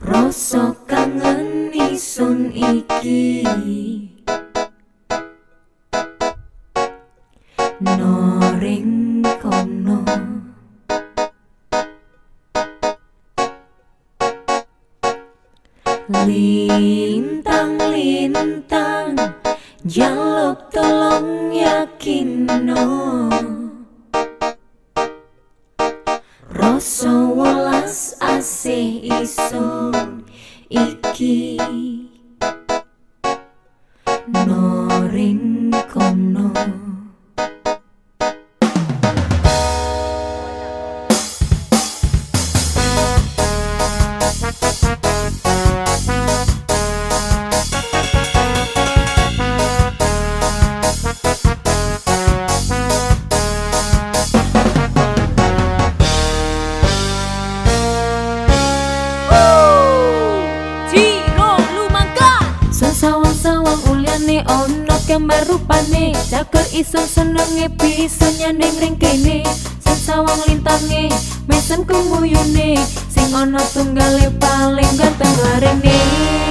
Rasa kangen isun iki. Noring kono. Lintang lintang Jaluk tolong yakin no Welas asih isun iki. Noring kono gambar rupane Jager isun senenge bisa nyandeng ring kene. Sun sawang lintange mesen kumuyune Sing ono tunggale paling ganteng larene